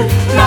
嗯